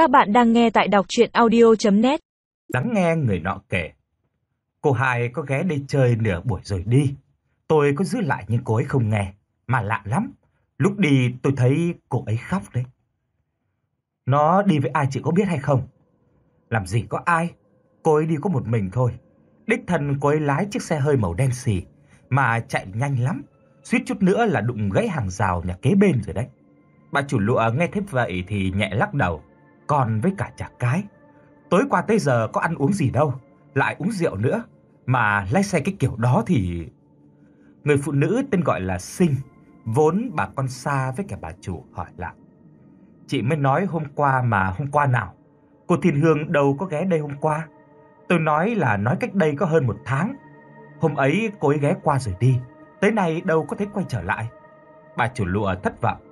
Các bạn đang nghe tại đọc chuyện audio.net Lắng nghe người nọ kể. Cô hai có ghé đi chơi nửa buổi rồi đi. Tôi có giữ lại nhưng cô ấy không nghe. Mà lạ lắm. Lúc đi tôi thấy cô ấy khóc đấy. Nó đi với ai chị có biết hay không? Làm gì có ai. Cô ấy đi có một mình thôi. Đích thân cô ấy lái chiếc xe hơi màu đen xì. Mà chạy nhanh lắm. Suýt chút nữa là đụng gãy hàng rào nhà kế bên rồi đấy. Bà chủ lụa nghe thế vậy thì nhẹ lắc đầu. Còn với cả chả cái. Tối qua tới giờ có ăn uống gì đâu. Lại uống rượu nữa. Mà lái xe cái kiểu đó thì... Người phụ nữ tên gọi là Sinh. Vốn bà con xa với cả bà chủ hỏi lại. Chị mới nói hôm qua mà hôm qua nào. Cô Thiên Hương đâu có ghé đây hôm qua. Tôi nói là nói cách đây có hơn một tháng. Hôm ấy cô ấy ghé qua rồi đi. Tới nay đâu có thấy quay trở lại. Bà chủ lụa thất vọng.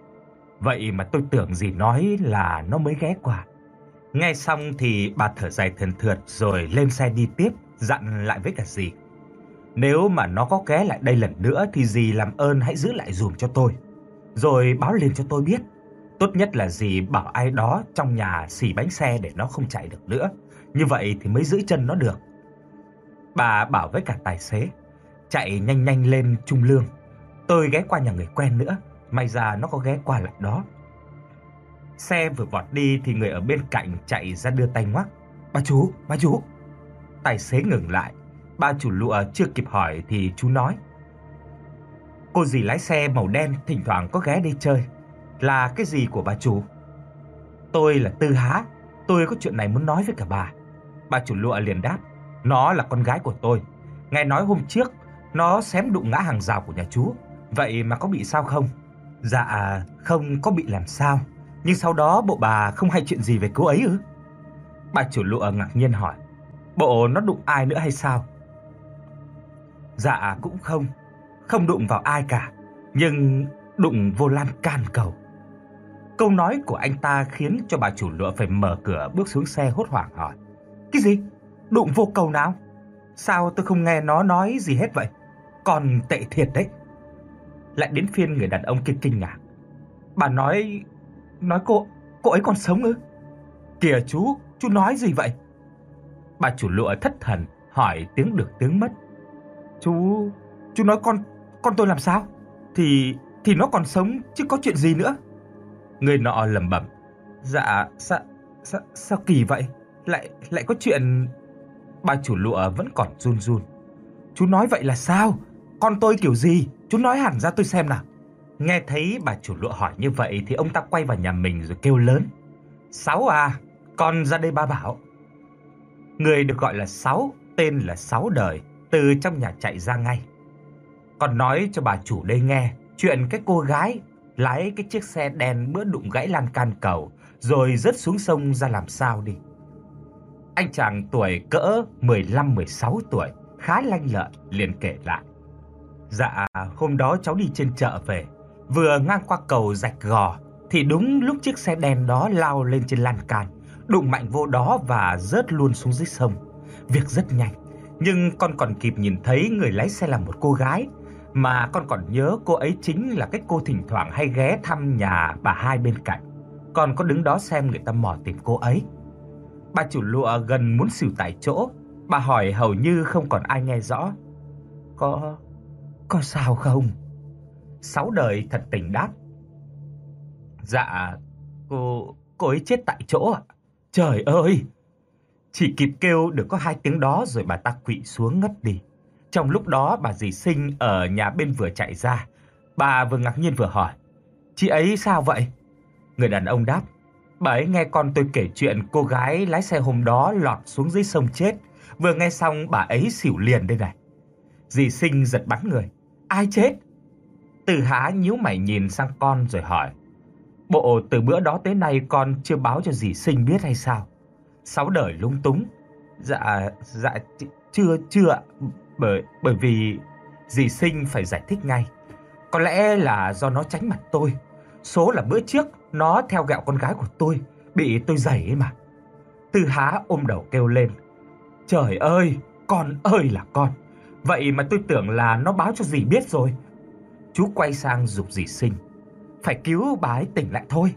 Vậy mà tôi tưởng gì nói là nó mới ghé qua. Nghe xong thì bà thở dài thần thượt rồi lên xe đi tiếp, dặn lại với cả dì. Nếu mà nó có ghé lại đây lần nữa thì dì làm ơn hãy giữ lại dùm cho tôi. Rồi báo lên cho tôi biết. Tốt nhất là dì bảo ai đó trong nhà xì bánh xe để nó không chạy được nữa. Như vậy thì mới giữ chân nó được. Bà bảo với cả tài xế, chạy nhanh nhanh lên Trung Lương. Tôi ghé qua nhà người quen nữa, may ra nó có ghé qua lại đó. Xe vừa vọt đi thì người ở bên cạnh chạy ra đưa tay ngoắc. Bà chú, bà chú. Tài xế ngừng lại, ba chủ lụa chưa kịp hỏi thì chú nói. Cô dì lái xe màu đen thỉnh thoảng có ghé đây chơi. Là cái gì của bà chủ? Tôi là Tư Há, tôi có chuyện này muốn nói với cả bà. Bà chủ lụa liền đáp, nó là con gái của tôi. Nghe nói hôm trước nó xém đụng ngã hàng rào của nhà chú, vậy mà có bị sao không? Dạ, không có bị làm sao. Nhưng sau đó bộ bà không hay chuyện gì về cô ấy ư? Bà chủ lụa ngạc nhiên hỏi. Bộ nó đụng ai nữa hay sao? Dạ cũng không, không đụng vào ai cả, nhưng đụng vô lan can cầu. Câu nói của anh ta khiến cho bà chủ lụa phải mở cửa bước xuống xe hốt hoảng hỏi. Cái gì? Đụng vô cầu nào? Sao tôi không nghe nó nói gì hết vậy? Còn tệ thiệt đấy. Lại đến phiên người đàn ông kia kinh ngạc. Bà nói nói cô cô ấy còn sống ư? Kìa chú, chú nói gì vậy? Bà chủ lụa thất thần hỏi tiếng được tiếng mất. Chú chú nói con con tôi làm sao? Thì thì nó còn sống chứ có chuyện gì nữa? Người nọ lẩm bẩm. Dạ sao sao sao kỳ vậy? Lại lại có chuyện Bà chủ lụa vẫn còn run run. Chú nói vậy là sao? Con tôi kiểu gì? Chú nói hẳn ra tôi xem nào. Nghe thấy bà chủ lụa hỏi như vậy thì ông ta quay vào nhà mình rồi kêu lớn. Sáu à, con ra đây ba bảo. Người được gọi là Sáu, tên là Sáu đời, từ trong nhà chạy ra ngay. Còn nói cho bà chủ đây nghe chuyện cái cô gái lái cái chiếc xe đen bữa đụng gãy lan can cầu rồi rớt xuống sông ra làm sao đi. Anh chàng tuổi cỡ 15-16 tuổi, khá lanh lợi, liền kể lại. Dạ, hôm đó cháu đi trên chợ về, vừa ngang qua cầu rạch gò, thì đúng lúc chiếc xe đen đó lao lên trên lan can, đụng mạnh vô đó và rớt luôn xuống dưới sông. Việc rất nhanh, nhưng con còn kịp nhìn thấy người lái xe là một cô gái, mà con còn nhớ cô ấy chính là cái cô thỉnh thoảng hay ghé thăm nhà bà hai bên cạnh. Con có đứng đó xem người ta mò tìm cô ấy. Bà chủ lụa gần muốn xỉu tại chỗ, bà hỏi hầu như không còn ai nghe rõ. Có có sao không? Sáu đời thật tình đáp. Dạ, cô cô ấy chết tại chỗ ạ. Trời ơi! Chỉ kịp kêu được có hai tiếng đó rồi bà ta quỵ xuống ngất đi. Trong lúc đó bà dì Sinh ở nhà bên vừa chạy ra, bà vừa ngạc nhiên vừa hỏi: "Chị ấy sao vậy?" Người đàn ông đáp: Bà ấy nghe con tôi kể chuyện cô gái lái xe hôm đó lọt xuống dưới sông chết, vừa nghe xong bà ấy xỉu liền đây này. Dì Sinh giật bắn người. Ai chết? Từ Há nhíu mày nhìn sang con rồi hỏi. Bộ từ bữa đó tới nay con chưa báo cho dì Sinh biết hay sao? Sáu đời lung túng. Dạ dạ chưa chưa bởi bởi vì dì Sinh phải giải thích ngay. Có lẽ là do nó tránh mặt tôi. Số là bữa trước nó theo gẹo con gái của tôi, bị tôi giày ấy mà. Tư Há ôm đầu kêu lên. Trời ơi, con ơi là con. Vậy mà tôi tưởng là nó báo cho dì biết rồi. Chú quay sang dục dì sinh. Phải cứu bà ấy tỉnh lại thôi.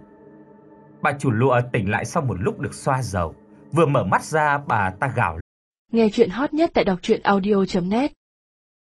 Bà chủ lụa tỉnh lại sau một lúc được xoa dầu, vừa mở mắt ra bà ta gào. Nghe chuyện hot nhất tại đọc audio net